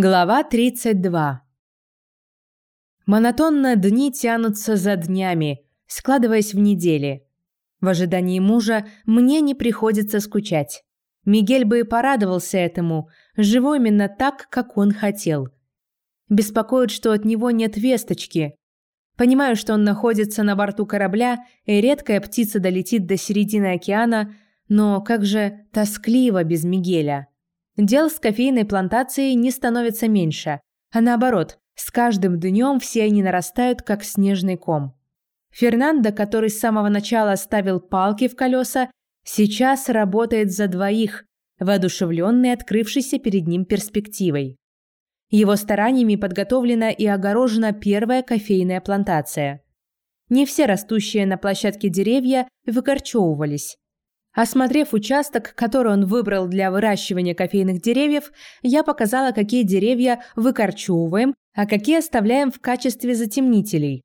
Глава 32. Монотонно дни тянутся за днями, складываясь в недели. В ожидании мужа мне не приходится скучать. Мигель бы и порадовался этому, живу именно так, как он хотел. Беспокоит, что от него нет весточки. Понимаю, что он находится на борту корабля, и редкая птица долетит до середины океана, но как же тоскливо без Мигеля. Дел с кофейной плантацией не становится меньше, а наоборот, с каждым днем все они нарастают, как снежный ком. Фернандо, который с самого начала ставил палки в колеса, сейчас работает за двоих, воодушевленный открывшейся перед ним перспективой. Его стараниями подготовлена и огорожена первая кофейная плантация. Не все растущие на площадке деревья выкорчевывались. Осмотрев участок, который он выбрал для выращивания кофейных деревьев, я показала, какие деревья выкорчевываем, а какие оставляем в качестве затемнителей.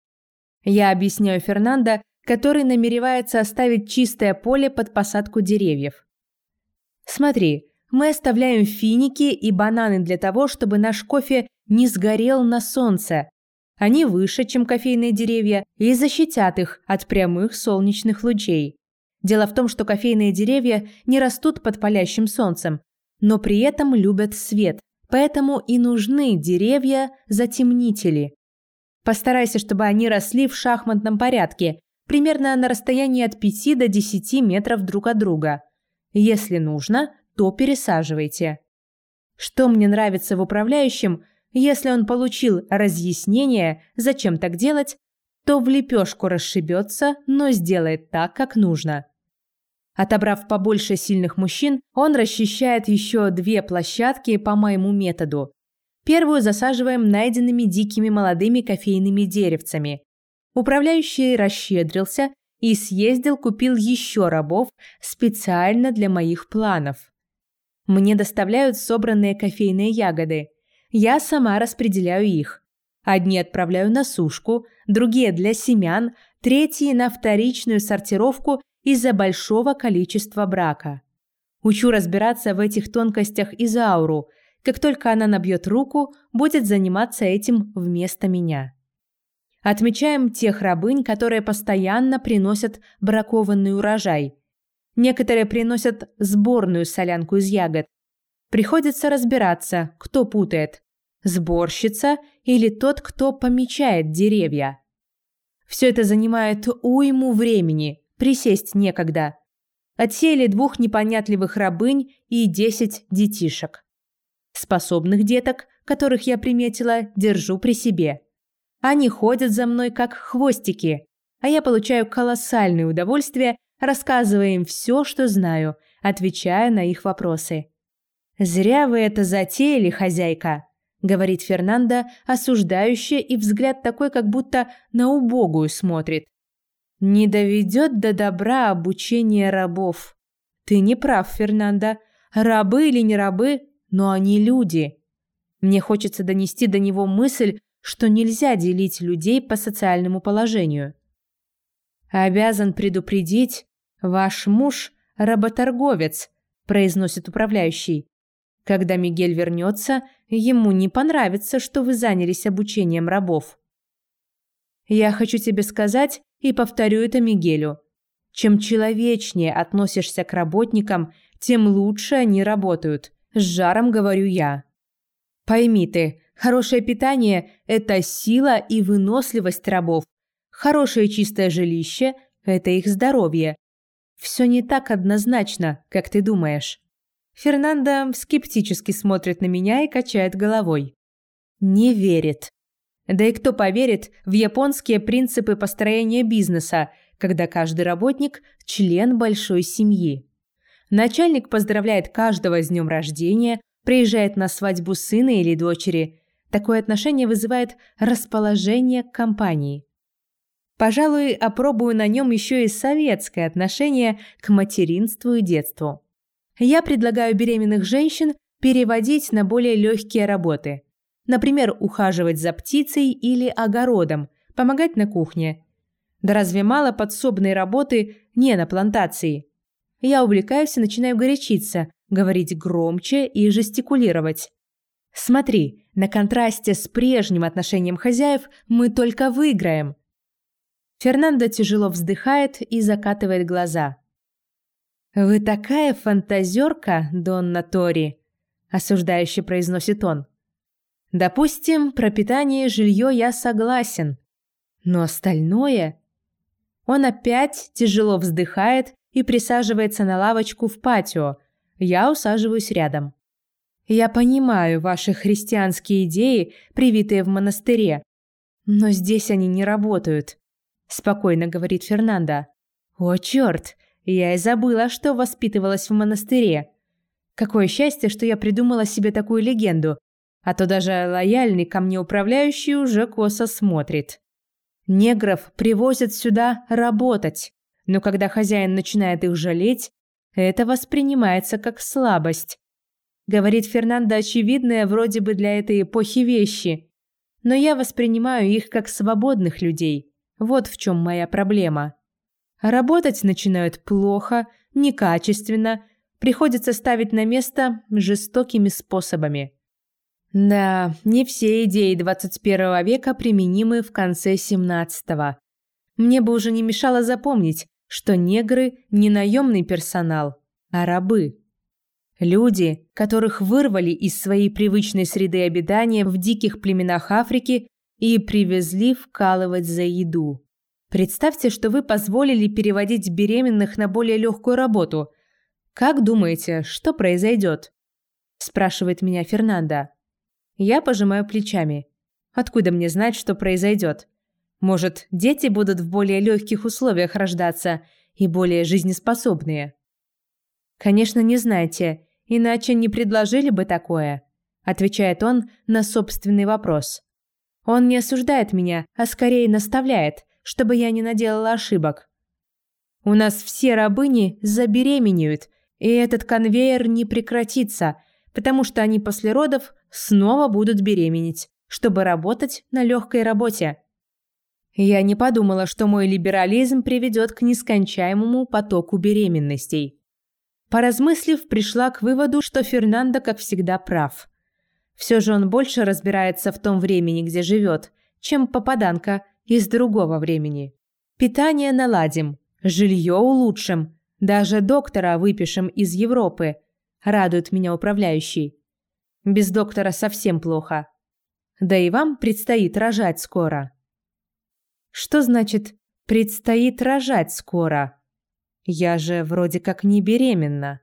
Я объясняю Фернандо, который намеревается оставить чистое поле под посадку деревьев. Смотри, мы оставляем финики и бананы для того, чтобы наш кофе не сгорел на солнце. Они выше, чем кофейные деревья, и защитят их от прямых солнечных лучей. Дело в том, что кофейные деревья не растут под палящим солнцем, но при этом любят свет, поэтому и нужны деревья-затемнители. Постарайся, чтобы они росли в шахматном порядке, примерно на расстоянии от 5 до 10 метров друг от друга. Если нужно, то пересаживайте. Что мне нравится в управляющем, если он получил разъяснение, зачем так делать, то в лепешку расшибется, но сделает так, как нужно. Отобрав побольше сильных мужчин, он расчищает еще две площадки по моему методу. Первую засаживаем найденными дикими молодыми кофейными деревцами. Управляющий расщедрился и съездил купил еще рабов специально для моих планов. Мне доставляют собранные кофейные ягоды. Я сама распределяю их. Одни отправляю на сушку, другие для семян, третьи на вторичную сортировку из-за большого количества брака. Учу разбираться в этих тонкостях Изауру. Как только она набьет руку, будет заниматься этим вместо меня. Отмечаем тех рабынь, которые постоянно приносят бракованный урожай. Некоторые приносят сборную солянку из ягод. Приходится разбираться, кто путает – сборщица или тот, кто помечает деревья. Все это занимает уйму времени, Присесть некогда. Отсеяли двух непонятливых рабынь и десять детишек. Способных деток, которых я приметила, держу при себе. Они ходят за мной как хвостики, а я получаю колоссальное удовольствие, рассказывая им все, что знаю, отвечая на их вопросы. «Зря вы это затеяли, хозяйка», — говорит Фернандо, осуждающая и взгляд такой, как будто на убогую смотрит. Не доведет до добра обучение рабов. Ты не прав, Фернандо. Рабы или не рабы, но они люди. Мне хочется донести до него мысль, что нельзя делить людей по социальному положению. Обязан предупредить, ваш муж – работорговец, произносит управляющий. Когда Мигель вернется, ему не понравится, что вы занялись обучением рабов. Я хочу тебе сказать, и повторю это Мигелю. Чем человечнее относишься к работникам, тем лучше они работают. С жаром говорю я. Пойми ты, хорошее питание – это сила и выносливость рабов. Хорошее чистое жилище – это их здоровье. Все не так однозначно, как ты думаешь. Фернандо скептически смотрит на меня и качает головой. Не верит. Да и кто поверит в японские принципы построения бизнеса, когда каждый работник – член большой семьи? Начальник поздравляет каждого с днем рождения, приезжает на свадьбу сына или дочери. Такое отношение вызывает расположение к компании. Пожалуй, опробую на нем еще и советское отношение к материнству и детству. Я предлагаю беременных женщин переводить на более легкие работы – Например, ухаживать за птицей или огородом, помогать на кухне. Да разве мало подсобной работы не на плантации? Я увлекаюсь и начинаю горячиться, говорить громче и жестикулировать. Смотри, на контрасте с прежним отношением хозяев мы только выиграем. Фернандо тяжело вздыхает и закатывает глаза. «Вы такая фантазерка, Донна Тори», – осуждающе произносит он. «Допустим, про питание и жилье я согласен. Но остальное...» Он опять тяжело вздыхает и присаживается на лавочку в патио. Я усаживаюсь рядом. «Я понимаю ваши христианские идеи, привитые в монастыре, но здесь они не работают», – спокойно говорит Фернандо. «О, черт! Я и забыла, что воспитывалась в монастыре. Какое счастье, что я придумала себе такую легенду, а то даже лояльный ко мне управляющий уже косо смотрит. Негров привозят сюда работать, но когда хозяин начинает их жалеть, это воспринимается как слабость. Говорит Фернандо очевидное вроде бы для этой эпохи вещи, но я воспринимаю их как свободных людей. Вот в чем моя проблема. Работать начинают плохо, некачественно, приходится ставить на место жестокими способами. Да, не все идеи 21 века применимы в конце 17-го. Мне бы уже не мешало запомнить, что негры не наемный персонал, а рабы. Люди, которых вырвали из своей привычной среды обитания в диких племенах Африки и привезли вкалывать за еду. Представьте, что вы позволили переводить беременных на более легкую работу. Как думаете, что произойдет? Спрашивает меня Фернандо. Я пожимаю плечами. Откуда мне знать, что произойдет? Может, дети будут в более легких условиях рождаться и более жизнеспособные? Конечно, не знаете, иначе не предложили бы такое, отвечает он на собственный вопрос. Он не осуждает меня, а скорее наставляет – чтобы я не наделала ошибок. У нас все рабыни забеременеют, и этот конвейер не прекратится, потому что они после родов снова будут беременеть, чтобы работать на легкой работе. Я не подумала, что мой либерализм приведет к нескончаемому потоку беременностей. Поразмыслив, пришла к выводу, что Фернандо, как всегда, прав. Все же он больше разбирается в том времени, где живет, чем попаданка, из другого времени. Питание наладим, жилье улучшим, даже доктора выпишем из Европы, радует меня управляющий. Без доктора совсем плохо. Да и вам предстоит рожать скоро. Что значит «предстоит рожать скоро»? Я же вроде как не беременна.